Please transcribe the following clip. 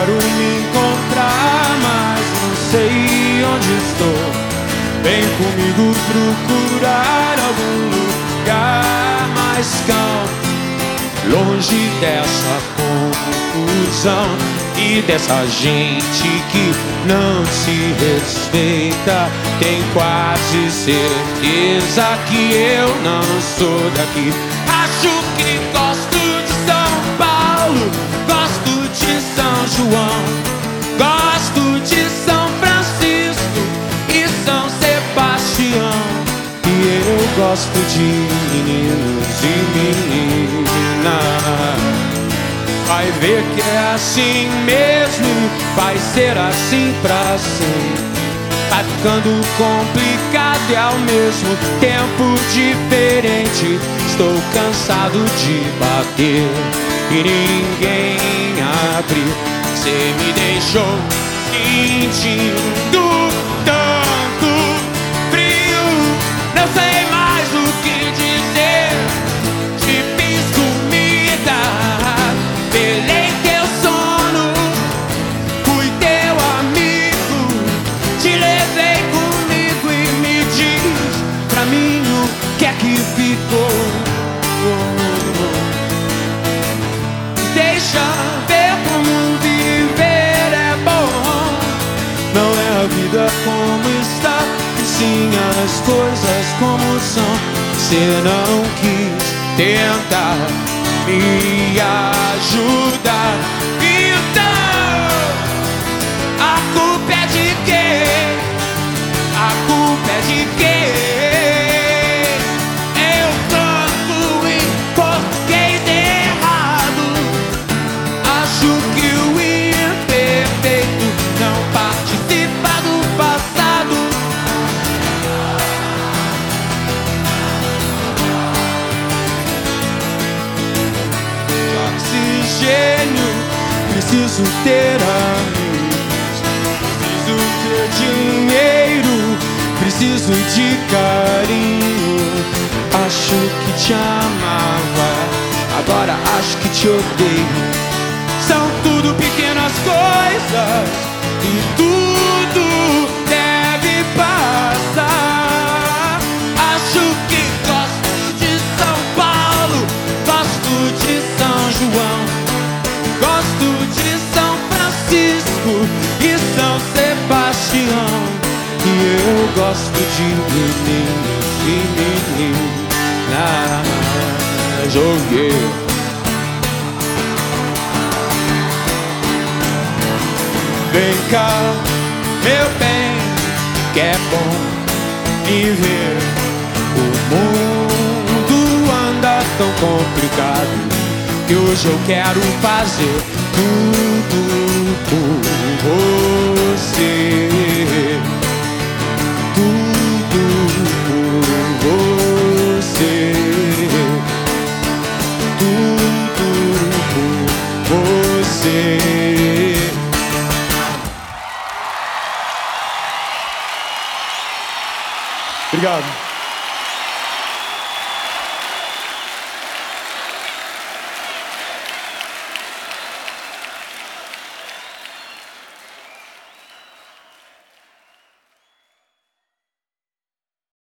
Quero me encontrar, mas não sei onde estou. Vem comigo procurar algum lugar mais calmo, longe dessa confusão e dessa gente que não se respeita. Tem quase certeza que eu não sou daqui. Acho que gosto de meninos e meninas. Vai ver que é assim mesmo, vai ser assim pra sempre. Tá ficando complicado e ao mesmo tempo diferente. Estou cansado de bater e ninguém abre. Você me deixou sentindo que é que ficou. Deixa ver como viver é bom. Não é a vida como está, e sim as coisas como são. Você não quis tentar me ajudar. Então, a culpa é de quem? A culpa é de quem? Oxigênio, preciso ter amigos, preciso ter dinheiro, preciso de carinho. Acho que te amava, agora acho que te odeio. Gosto de meninos e meninas. Oh, yeah. Vem cá, meu bem, que é bom viver. O mundo anda tão complicado que hoje eu quero fazer tudo job.